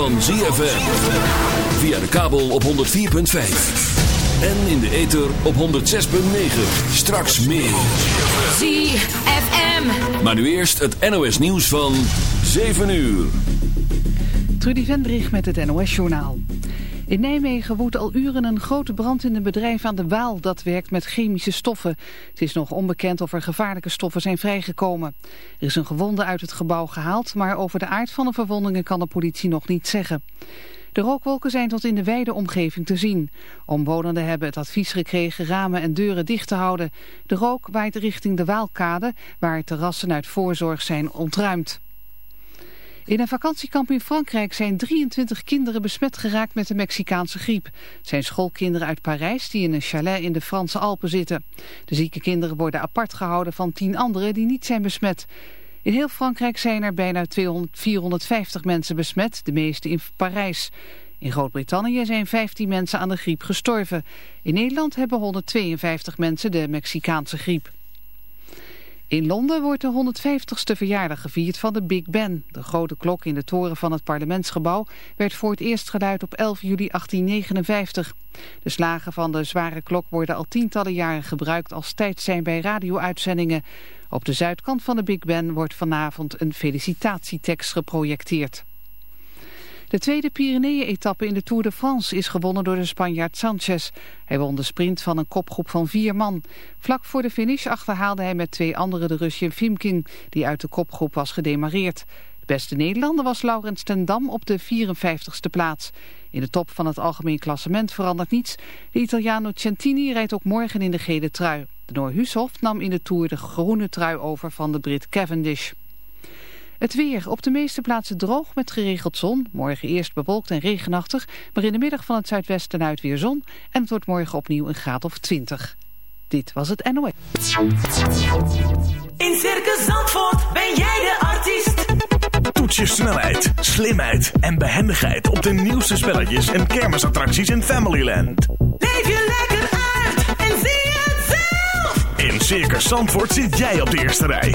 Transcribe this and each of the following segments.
van ZFM. Via de kabel op 104.5. En in de ether op 106.9. Straks meer. ZFM. Maar nu eerst het NOS nieuws van 7 uur. Trudy Vendrich met het NOS-journaal. In Nijmegen woedt al uren een grote brand in een bedrijf aan de Waal dat werkt met chemische stoffen. Het is nog onbekend of er gevaarlijke stoffen zijn vrijgekomen. Er is een gewonde uit het gebouw gehaald, maar over de aard van de verwondingen kan de politie nog niet zeggen. De rookwolken zijn tot in de wijde omgeving te zien. Omwonenden hebben het advies gekregen ramen en deuren dicht te houden. De rook waait richting de Waalkade, waar terrassen uit voorzorg zijn ontruimd. In een vakantiekamp in Frankrijk zijn 23 kinderen besmet geraakt met de Mexicaanse griep. Het zijn schoolkinderen uit Parijs die in een chalet in de Franse Alpen zitten. De zieke kinderen worden apart gehouden van 10 anderen die niet zijn besmet. In heel Frankrijk zijn er bijna 200, 450 mensen besmet, de meeste in Parijs. In Groot-Brittannië zijn 15 mensen aan de griep gestorven. In Nederland hebben 152 mensen de Mexicaanse griep. In Londen wordt de 150ste verjaardag gevierd van de Big Ben. De grote klok in de toren van het parlementsgebouw werd voor het eerst geluid op 11 juli 1859. De slagen van de zware klok worden al tientallen jaren gebruikt als tijdsein bij radio-uitzendingen. Op de zuidkant van de Big Ben wordt vanavond een felicitatietekst geprojecteerd. De tweede Pyreneeën-etappe in de Tour de France is gewonnen door de Spanjaard Sanchez. Hij won de sprint van een kopgroep van vier man. Vlak voor de finish achterhaalde hij met twee anderen de Rusje Fimkin, die uit de kopgroep was gedemareerd. De beste Nederlander was Laurens ten Dam op de 54ste plaats. In de top van het algemeen klassement verandert niets. De Italiano Centini rijdt ook morgen in de gele trui. De Noor Hushoff nam in de Tour de groene trui over van de Brit Cavendish. Het weer. Op de meeste plaatsen droog met geregeld zon. Morgen eerst bewolkt en regenachtig. Maar in de middag van het zuidwesten uit weer zon. En het wordt morgen opnieuw een graad of 20. Dit was het NOS. In Circus Zandvoort ben jij de artiest. Toets je snelheid, slimheid en behendigheid op de nieuwste spelletjes en kermisattracties in Familyland. Leef je lekker uit en zie het zelf. In Circus Zandvoort zit jij op de eerste rij.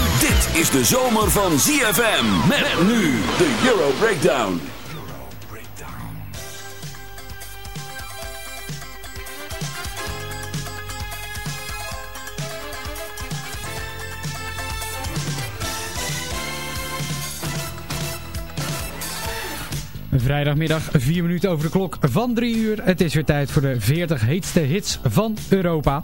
Dit is de zomer van ZFM. Met nu de Euro Breakdown. Vrijdagmiddag, 4 minuten over de klok van 3 uur. Het is weer tijd voor de 40 heetste hits van Europa.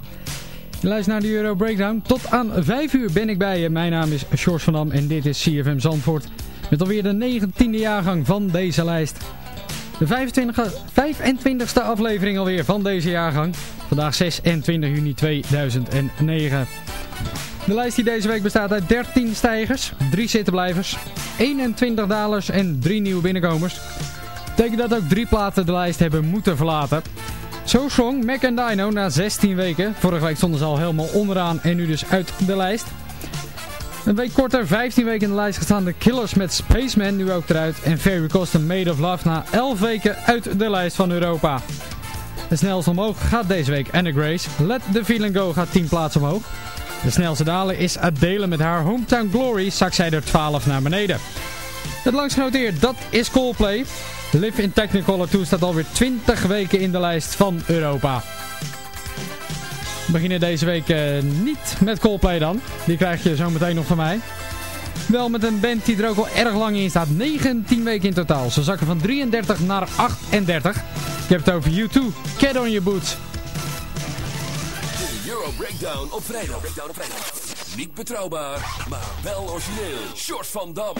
Je luistert naar de Euro Breakdown. Tot aan 5 uur ben ik bij je. Mijn naam is Sjors van Dam en dit is CFM Zandvoort. Met alweer de 19e jaargang van deze lijst. De 25, 25e aflevering alweer van deze jaargang. Vandaag 26 juni 2009. De lijst die deze week bestaat uit 13 stijgers, 3 zittenblijvers, 21 dalers en 3 nieuwe binnenkomers. Betekent dat ook drie platen de lijst hebben moeten verlaten. Zo zong Mac and Dino na 16 weken. Vorige week stonden ze al helemaal onderaan en nu dus uit de lijst. Een week korter, 15 weken in de lijst gestaan. De Killers met Spaceman nu ook eruit. En Fairy Custom Made of Love na 11 weken uit de lijst van Europa. De snelste omhoog gaat deze week Anna Grace. Let the Feeling Go gaat 10 plaatsen omhoog. De snelste daler is Adele met haar Hometown Glory. Zak zij er 12 naar beneden. Het langst genoteerd, dat is Coldplay. Live in Technicolor 2 staat alweer 20 weken in de lijst van Europa. We beginnen deze week eh, niet met Coldplay dan. Die krijg je zo meteen nog van mij. Wel met een band die er ook al erg lang in staat. 19 weken in totaal. Ze zakken van 33 naar 38. Ik heb het over U2. Get on your boots. De Euro Breakdown op vrijdag. Breakdown op vrijdag. Niet betrouwbaar, maar wel origineel. Short van Dam.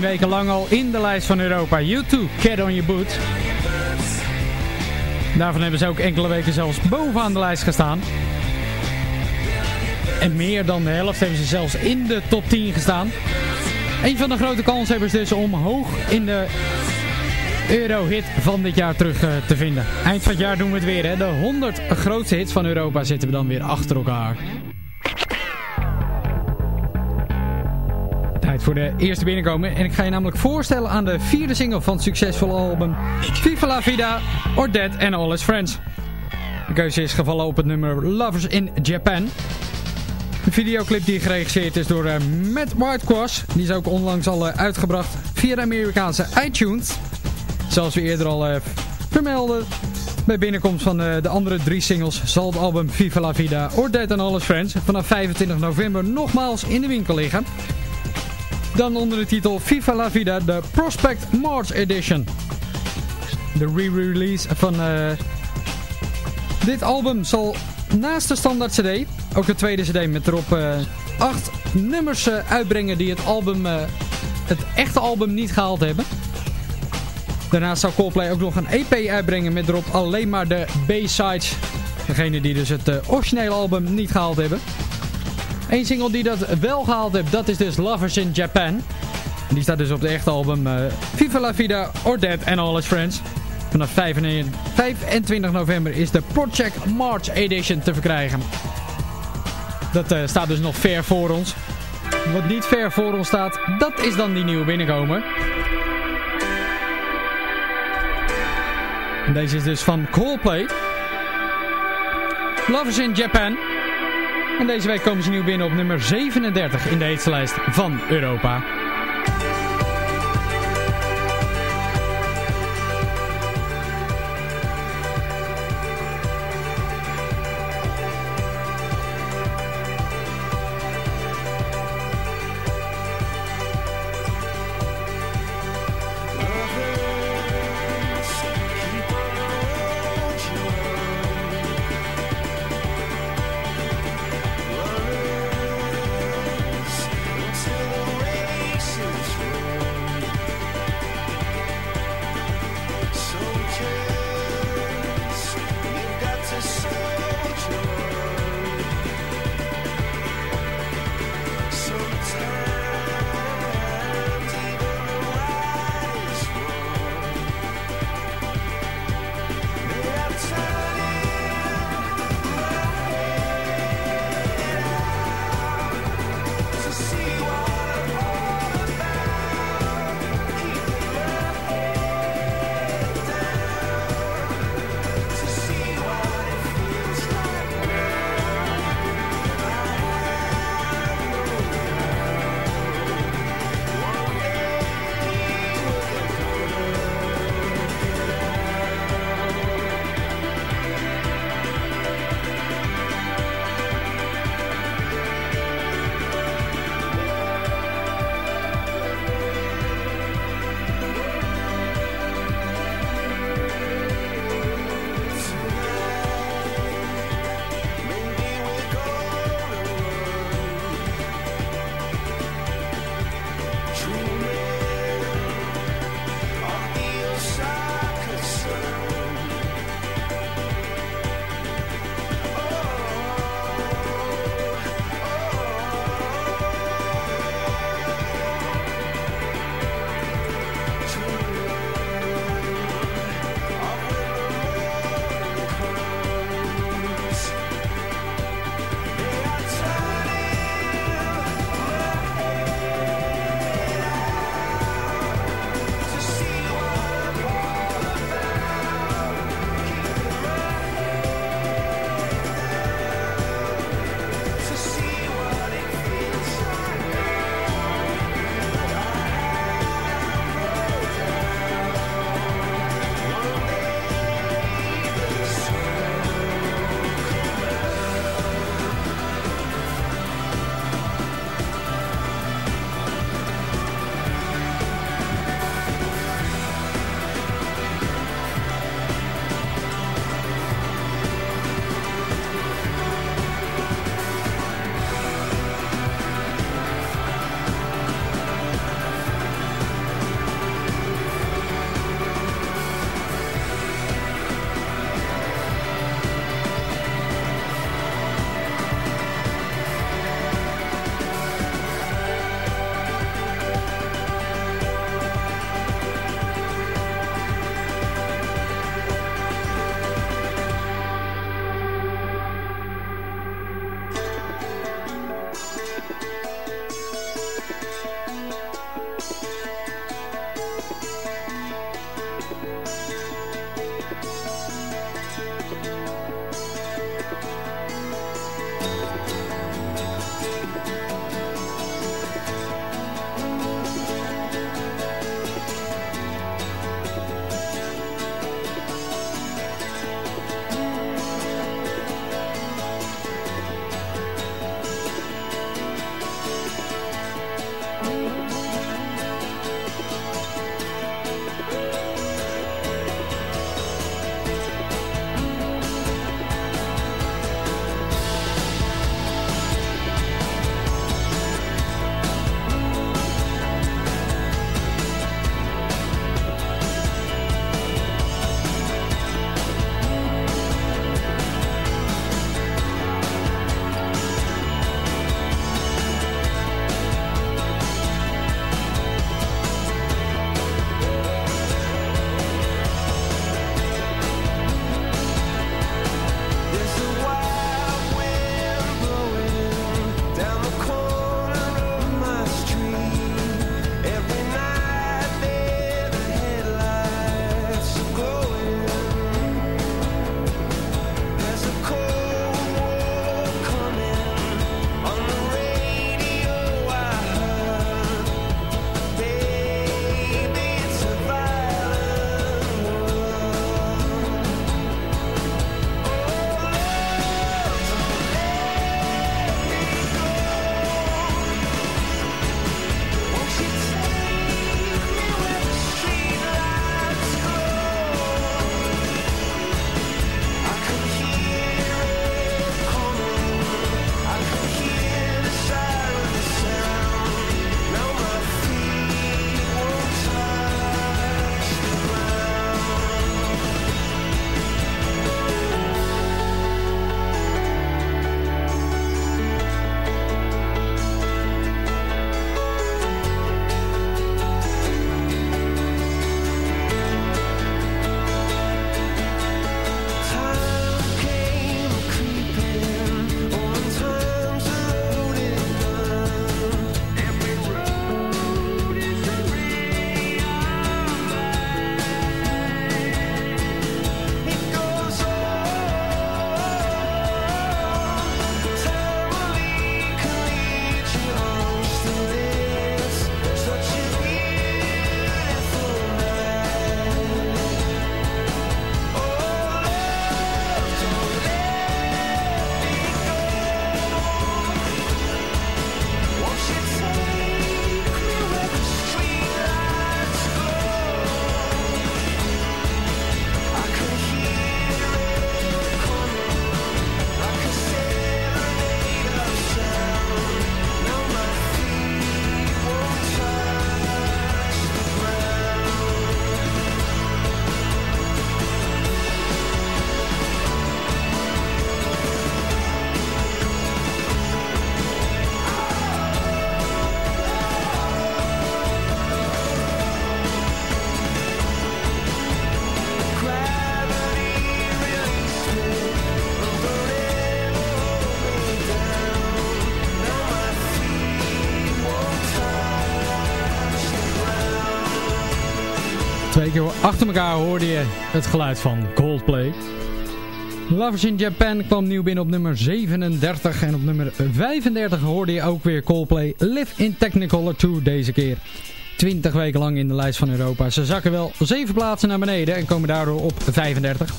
19 weken lang al in de lijst van Europa. U2, Cat on Your Boot. Daarvan hebben ze ook enkele weken zelfs bovenaan de lijst gestaan. En meer dan de helft hebben ze zelfs in de top 10 gestaan. Een van de grote kanshebbers dus om hoog in de Eurohit van dit jaar terug eh, te vinden. Eind van het jaar doen we het weer. Hè? De 100 grootste hits van Europa zitten we dan weer achter elkaar. Voor de eerste binnenkomen. En ik ga je namelijk voorstellen aan de vierde single van het succesvolle album Viva la Vida, or Dead and All His Friends. De keuze is gevallen op het nummer Lovers in Japan. De videoclip die geregisseerd is door uh, Matt Whitecross. Die is ook onlangs al uh, uitgebracht via de Amerikaanse iTunes. Zoals we eerder al uh, vermelden. Bij binnenkomst van de andere drie singles zal het album Viva la Vida or Dead and All His Friends vanaf 25 november nogmaals in de winkel liggen. Dan onder de titel Viva la Vida, de Prospect March Edition. De re-release van dit album zal naast de standaard cd ook een tweede cd met erop uh, acht nummers uh, uitbrengen die het album, het echte album niet gehaald hebben. Daarnaast zal Coldplay ook nog een EP uitbrengen met erop alleen maar de B-sides. Degene die dus het originele album niet gehaald hebben. Eén single die dat wel gehaald heeft, dat is dus Lovers in Japan. Die staat dus op het echte album Viva la Vida or Dead and All His Friends. Vanaf 25 november is de Project March Edition te verkrijgen. Dat uh, staat dus nog ver voor ons. Wat niet ver voor ons staat, dat is dan die nieuwe binnenkomer. En deze is dus van Coldplay. Lovers in Japan. En deze week komen ze nieuw binnen op nummer 37 in de heetste lijst van Europa. achter elkaar hoorde je het geluid van Coldplay. Lovers in Japan kwam nieuw binnen op nummer 37. En op nummer 35 hoorde je ook weer Coldplay Live in Technicolor 2 deze keer. 20 weken lang in de lijst van Europa. Ze zakken wel 7 plaatsen naar beneden en komen daardoor op 35.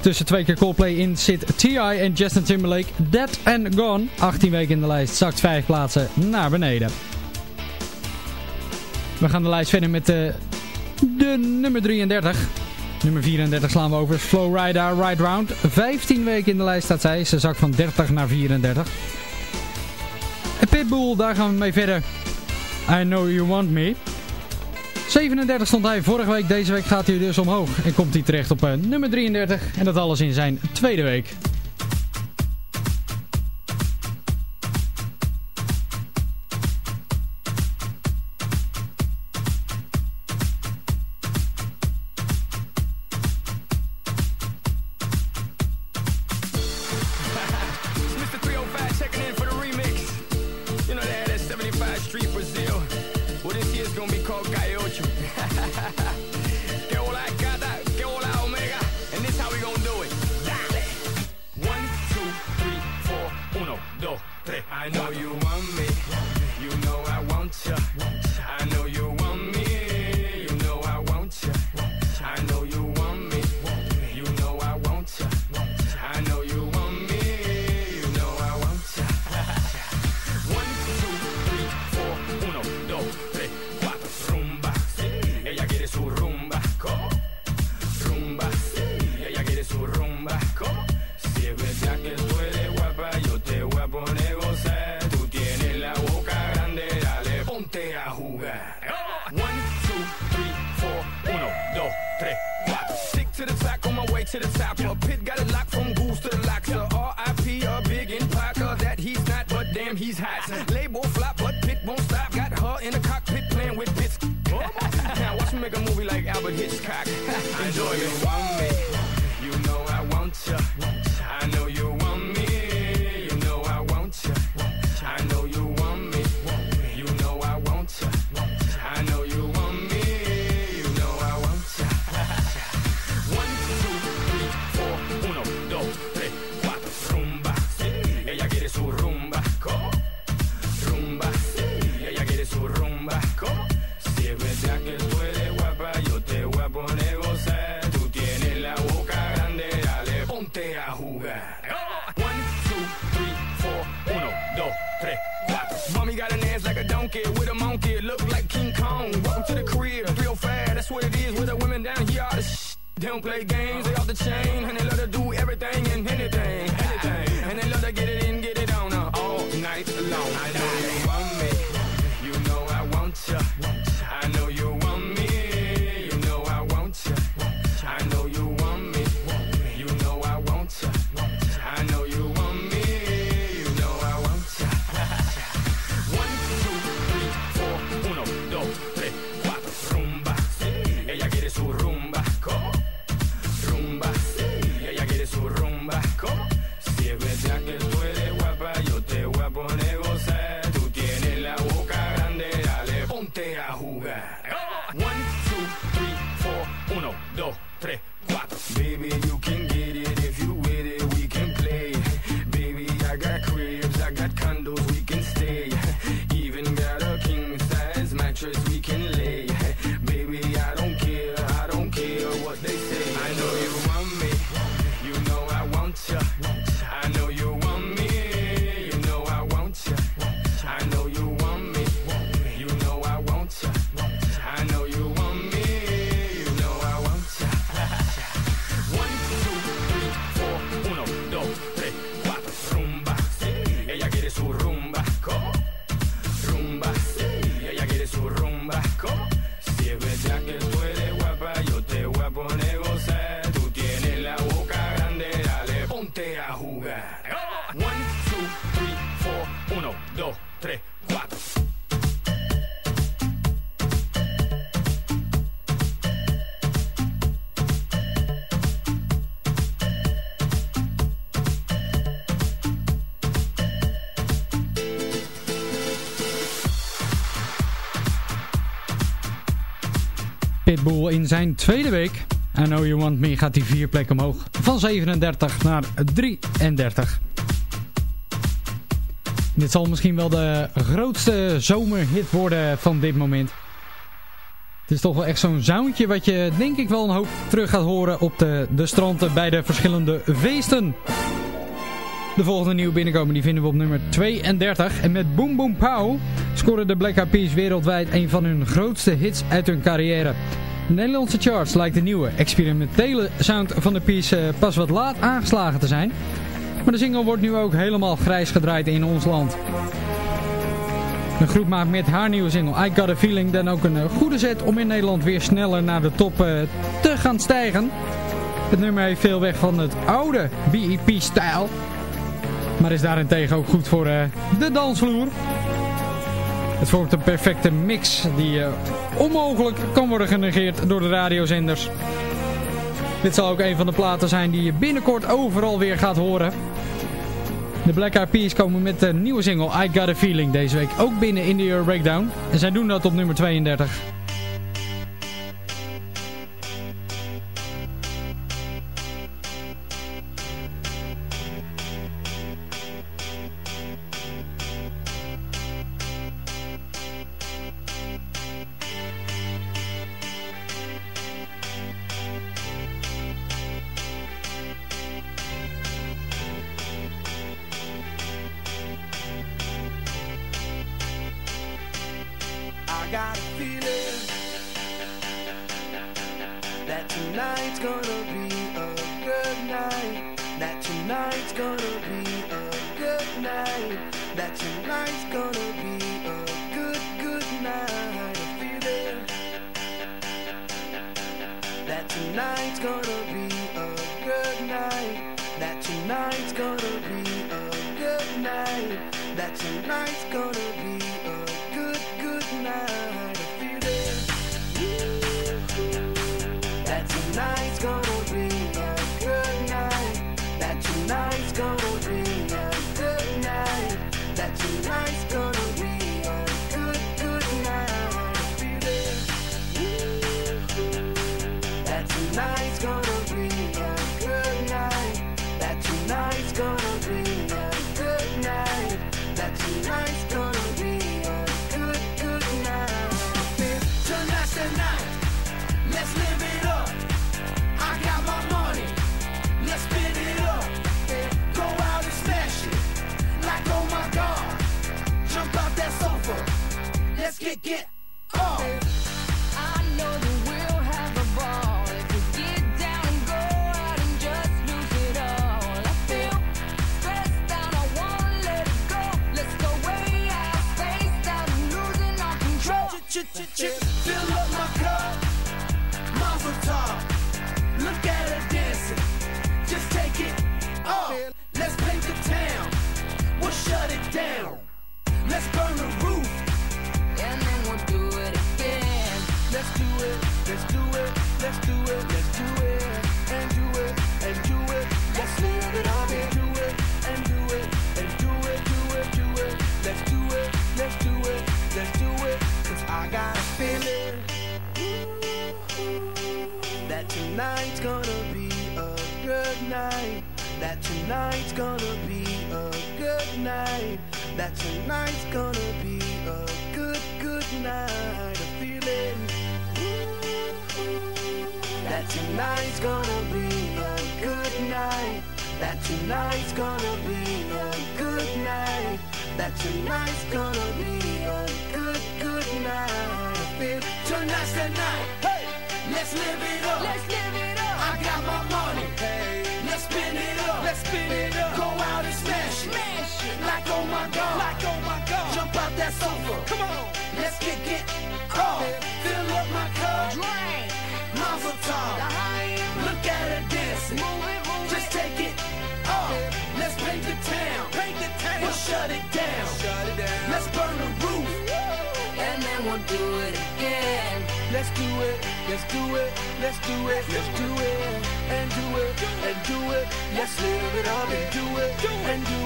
Tussen twee keer Coldplay in zit T.I. en Justin Timberlake Dead and Gone. 18 weken in de lijst, zakt 5 plaatsen naar beneden. We gaan de lijst verder met de de nummer 33. Nummer 34 slaan we over. Flowrider Ride Round. 15 weken in de lijst staat zij. Ze zak van 30 naar 34. En Pitbull, daar gaan we mee verder. I Know You Want Me. 37 stond hij vorige week. Deze week gaat hij dus omhoog. En komt hij terecht op eh, nummer 33. En dat alles in zijn tweede week. don't play games, they off the chain, in zijn tweede week. I Know You Want Me gaat die vier plekken omhoog. Van 37 naar 33. Dit zal misschien wel de grootste zomerhit worden van dit moment. Het is toch wel echt zo'n soundje wat je denk ik wel een hoop terug gaat horen op de, de stranden bij de verschillende feesten. De volgende nieuwe binnenkomen die vinden we op nummer 32. En met Boom Boom Pow scoren de Black Eyed Peas wereldwijd een van hun grootste hits uit hun carrière. De Nederlandse charts lijkt de nieuwe experimentele sound van de Peas eh, pas wat laat aangeslagen te zijn. Maar de single wordt nu ook helemaal grijs gedraaid in ons land. De groep maakt met haar nieuwe single I Got A Feeling dan ook een eh, goede zet om in Nederland weer sneller naar de top eh, te gaan stijgen. Het nummer heeft veel weg van het oude BEP-stijl. Maar is daarentegen ook goed voor de dansvloer. Het vormt een perfecte mix die uh, onmogelijk kan worden genegeerd door de radiozenders. Dit zal ook een van de platen zijn die je binnenkort overal weer gaat horen. De Black Eyed komen met een nieuwe single I Got A Feeling deze week ook binnen in de Euro Breakdown. En zij doen dat op nummer 32.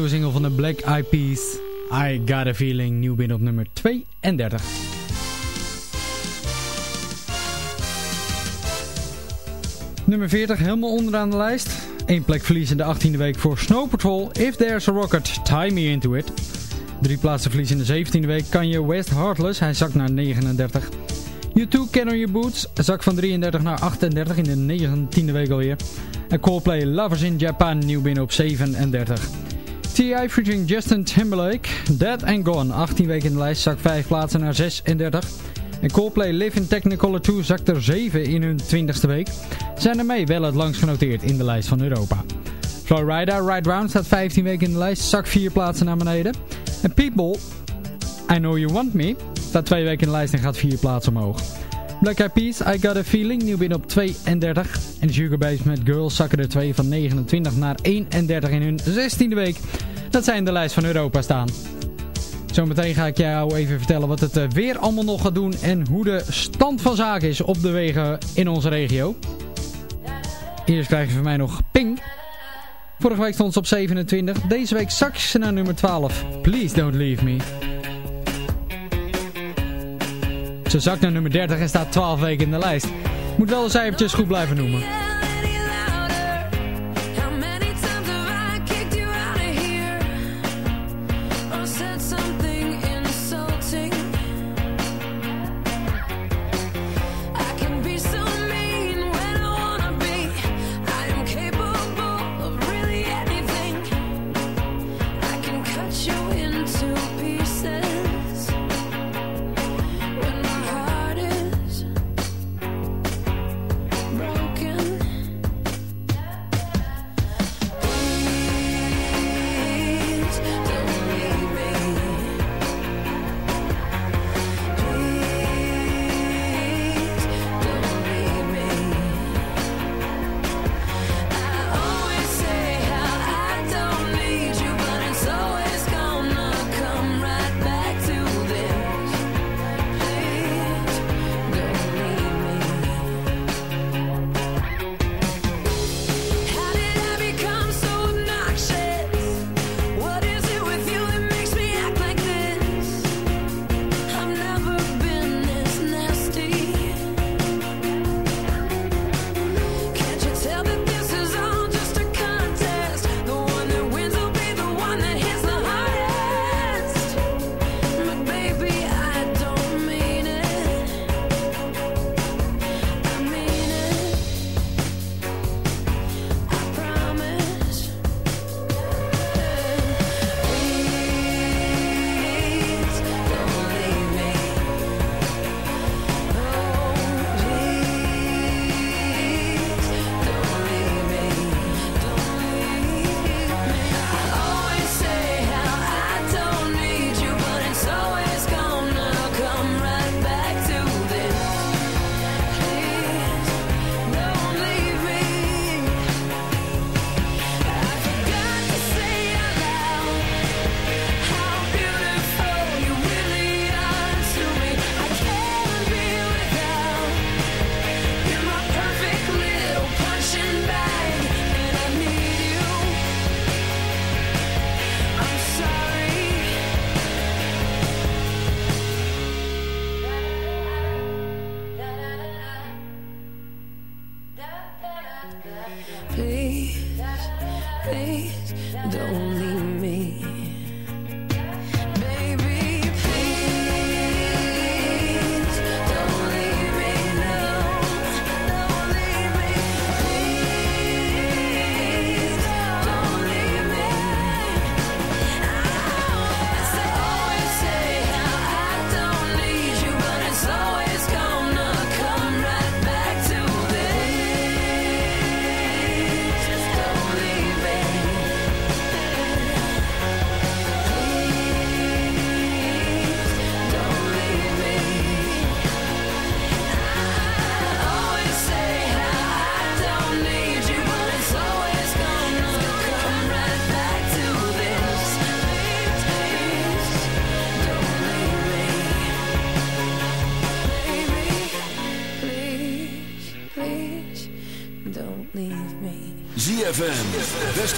Nieuwe single van de Black Eyed Peas. I Got a Feeling, nieuw binnen op nummer 32. Nummer 40, helemaal onderaan de lijst. Eén plek verlies in de 18e week voor Snow Patrol. If There's a Rocket, Tie Me Into It. Drie plaatsen verlies in de 17e week. Kanye West Heartless, hij zakt naar 39. U2 Can On Your Boots, zak van 33 naar 38 in de 19e week alweer. En Coldplay Lovers in Japan, nieuw binnen op 37. T.I. featuring Justin Timberlake, Dead and Gone, 18 weken in de lijst, zak 5 plaatsen naar 36. En Coldplay Live in Technicolor 2 zakt er 7 in hun 20ste week. Zijn ermee wel het langst genoteerd in de lijst van Europa. Florida Ride Round staat 15 weken in de lijst, zak 4 plaatsen naar beneden. En People, I Know You Want Me, staat 2 weken in de lijst en gaat 4 plaatsen omhoog. Black Eyed Peas, I Got A Feeling, nieuw binnen op 32. En Sugar met Girls zakken er 2 van 29 naar 31 in hun 16e week. Dat zij in de lijst van Europa staan. Zometeen ga ik jou even vertellen wat het eh, weer allemaal nog gaat doen en hoe de stand van zaken is op de wegen in onze regio. Eerst krijg je van mij nog Pink. Vorige week stond ze op 27. Deze week zak ze naar nummer 12. Please don't leave me. Ze zakt naar nummer 30 en staat 12 weken in de lijst. Moet wel de cijfertjes goed blijven noemen.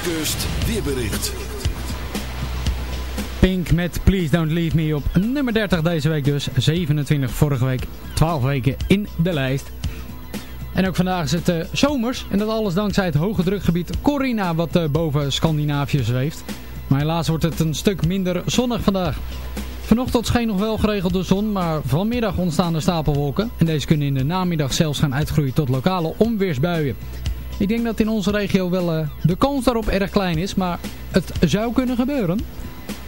Westkust, weerbericht. Pink met Please Don't Leave Me op nummer 30 deze week dus. 27 vorige week, 12 weken in de lijst. En ook vandaag is het eh, zomers. En dat alles dankzij het hoge drukgebied Corina wat eh, boven Scandinavië zweeft. Maar helaas wordt het een stuk minder zonnig vandaag. Vanochtend scheen nog wel geregeld de zon, maar vanmiddag ontstaan er stapelwolken. En deze kunnen in de namiddag zelfs gaan uitgroeien tot lokale onweersbuien. Ik denk dat in onze regio wel eh, de kans daarop erg klein is, maar het zou kunnen gebeuren.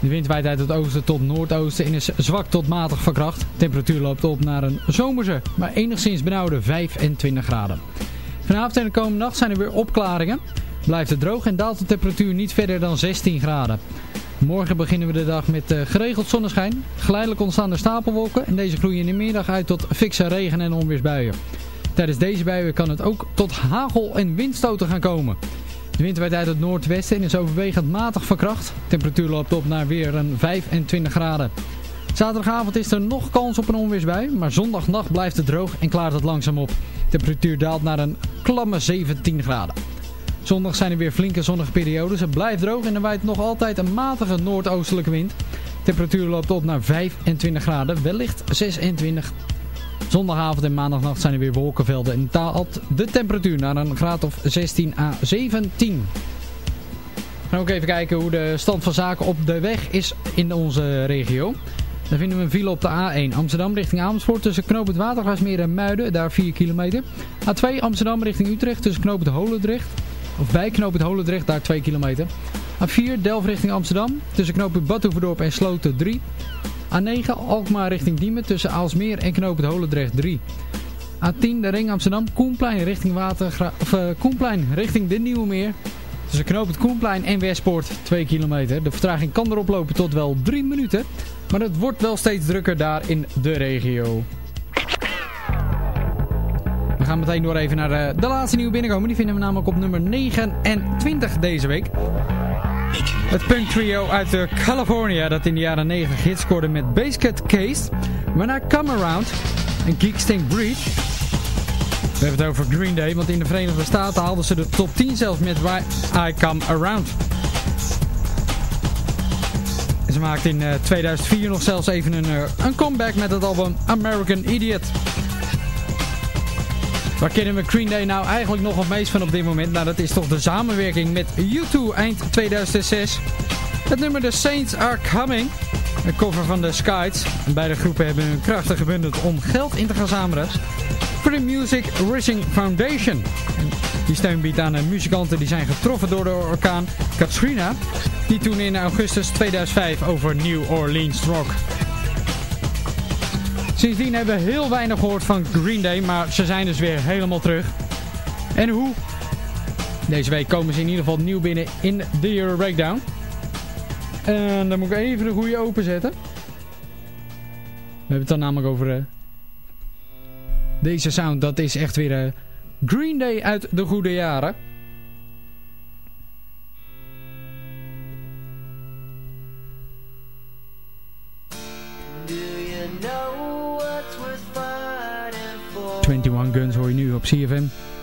De wind waait uit het oosten tot noordoosten en is zwak tot matig verkracht. Temperatuur loopt op naar een zomerse, maar enigszins benauwde 25 graden. Vanavond en de komende nacht zijn er weer opklaringen. Blijft het droog en daalt de temperatuur niet verder dan 16 graden. Morgen beginnen we de dag met eh, geregeld zonneschijn. Geleidelijk ontstaan er stapelwolken en deze groeien in de middag uit tot fikse regen- en onweersbuien. Tijdens deze buien kan het ook tot hagel- en windstoten gaan komen. De wind waait uit het noordwesten en is overwegend matig verkracht. De temperatuur loopt op naar weer een 25 graden. Zaterdagavond is er nog kans op een onweersbui, maar zondagnacht blijft het droog en klaart het langzaam op. De temperatuur daalt naar een klamme 17 graden. Zondag zijn er weer flinke zonnige periodes. Het blijft droog en er waait nog altijd een matige noordoostelijke wind. Temperatuur loopt op naar 25 graden, wellicht 26. Zondagavond en maandagnacht zijn er weer wolkenvelden en daalt de temperatuur naar een graad of 16 à 17. We gaan ook even kijken hoe de stand van zaken op de weg is in onze regio. Dan vinden we een file op de A1 Amsterdam richting Amersfoort tussen Knoop het en Muiden, daar 4 kilometer. A2 Amsterdam richting Utrecht tussen Knoop Holendrecht, of bij Knoop het Holendrecht, daar 2 kilometer. A4 Delft richting Amsterdam tussen Knoop het en Sloten 3. A9 Alkmaar richting Diemen tussen Aalsmeer en Knoop het Holendrecht 3. A10 de ring Amsterdam Koenplein richting, Watergra of, eh, Koenplein richting de Nieuwe Meer. Tussen Knoop het Koenplein en Westpoort 2 kilometer. De vertraging kan erop lopen tot wel 3 minuten. Maar het wordt wel steeds drukker daar in de regio. We gaan meteen door even naar eh, de laatste nieuwe binnenkomen. Die vinden we namelijk op nummer 29 deze week. Het punk trio uit de California dat in de jaren 90 hits scoorde met Basecut Case, When I Come Around en Geekstink Breach. We hebben het over Green Day, want in de Verenigde Staten haalden ze de top 10 zelfs met Why I Come Around. Ze maakten in eh, 2004 nog zelfs even een, eh, een comeback met het album American Idiot. Waar kennen we Green Day nou eigenlijk nog het meest van op dit moment? Nou, dat is toch de samenwerking met U2 eind 2006. Het nummer The Saints Are Coming. De cover van de Skies. En beide groepen hebben hun krachten gebundeld om geld in te gaan zamelen. Voor de Music Rising Foundation. Die steun biedt aan muzikanten die zijn getroffen door de orkaan Katrina. Die toen in augustus 2005 over New Orleans trok. Sindsdien hebben we heel weinig gehoord van Green Day, maar ze zijn dus weer helemaal terug. En hoe? Deze week komen ze in ieder geval nieuw binnen in de Euro Breakdown. En dan moet ik even de goede openzetten. We hebben het dan namelijk over eh, deze sound. Dat is echt weer eh, Green Day uit de goede jaren. Hoor je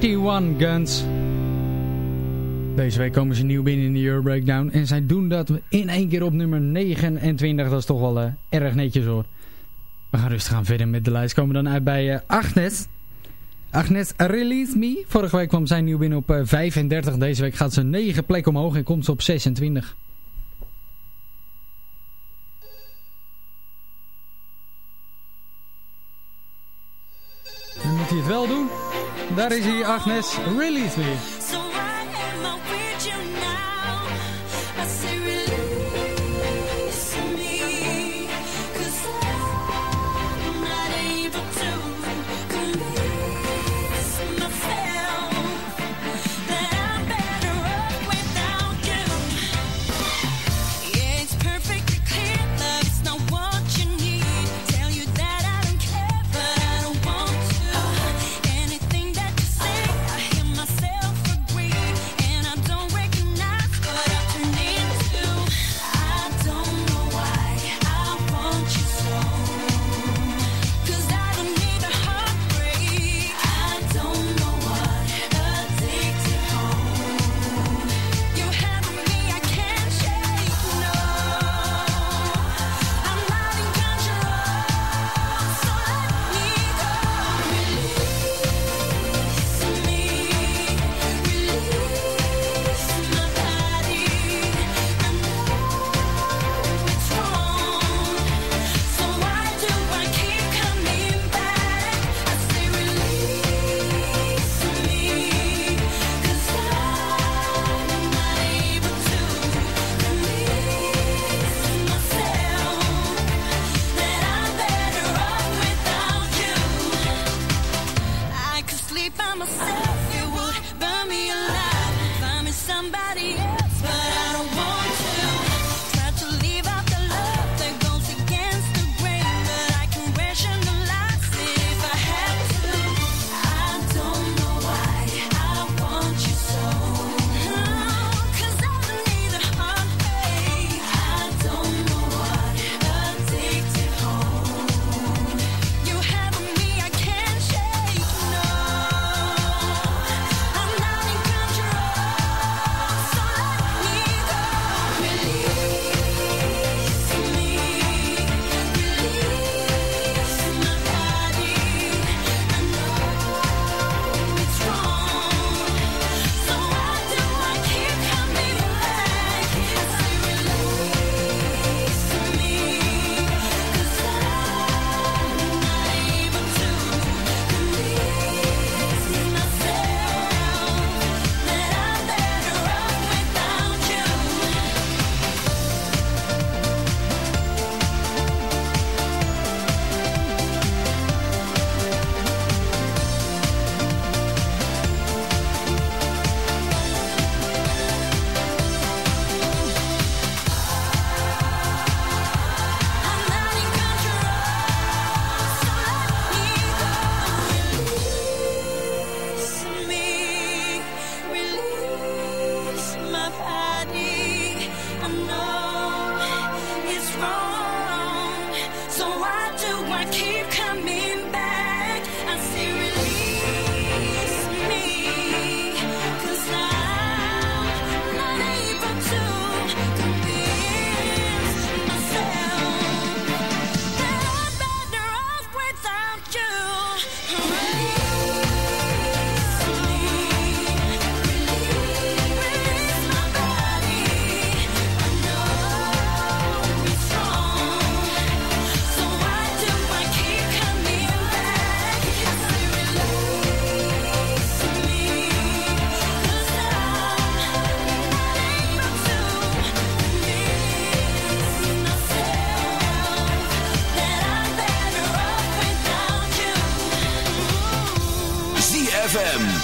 21 Guns. Deze week komen ze nieuw binnen in de Euro Breakdown. En zij doen dat in één keer op nummer 29. Dat is toch wel eh, erg netjes hoor. We gaan rustig gaan verder met de lijst. Komen dan uit bij eh, Agnes. Agnes Release Me. Vorige week kwam zij nieuw binnen op eh, 35. Deze week gaat ze 9 plekken omhoog en komt ze op 26. Nu moet hij het wel doen. Daar is hij, Agnes. Release Me.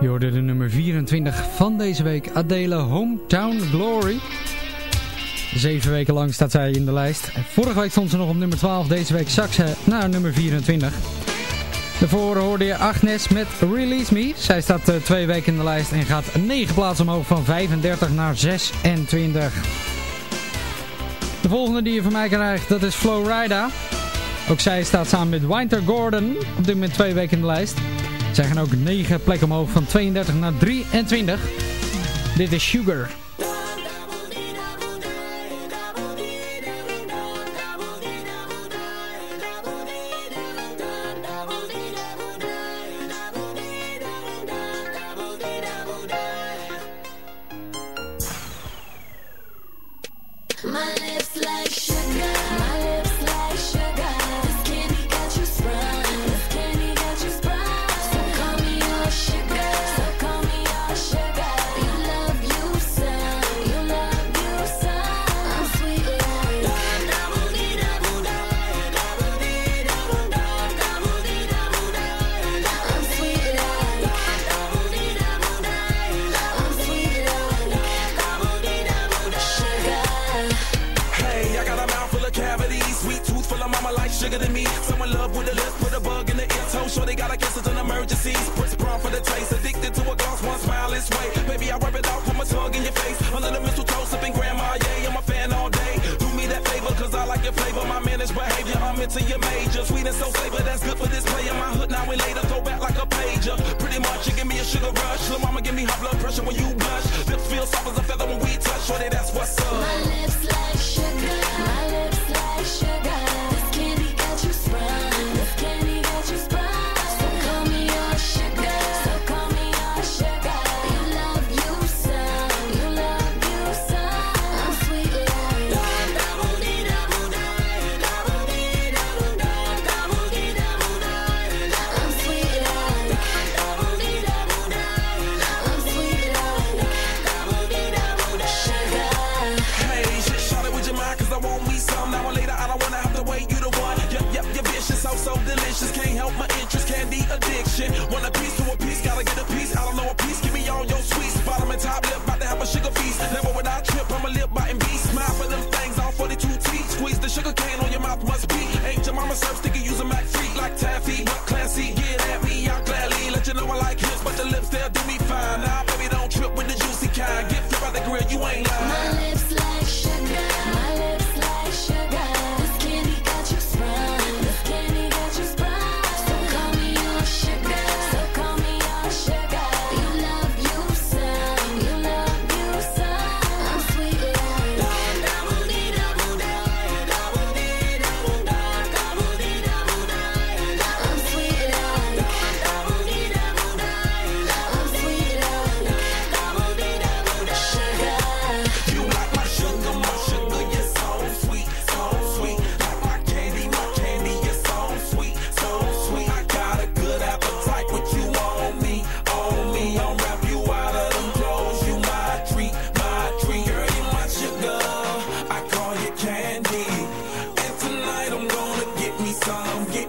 Je hoorde de nummer 24 van deze week, Adele Hometown Glory. Zeven weken lang staat zij in de lijst. Vorige week stond ze nog op nummer 12, deze week zak naar nummer 24. Daarvoor hoorde je Agnes met Release Me. Zij staat eh, twee weken in de lijst en gaat 9 plaatsen omhoog van 35 naar 26. De volgende die je van mij krijgt, dat is Florida. Ook zij staat samen met Winter Gordon op dit moment twee weken in de lijst. Zij gaan ook 9 plekken omhoog van 32 naar 23. Dit is Sugar. sugar rush. little mama give me high blood pressure when you blush. Lips feel soft as a feather when we touch. Shorty, that's what's up. My lips like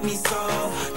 me so.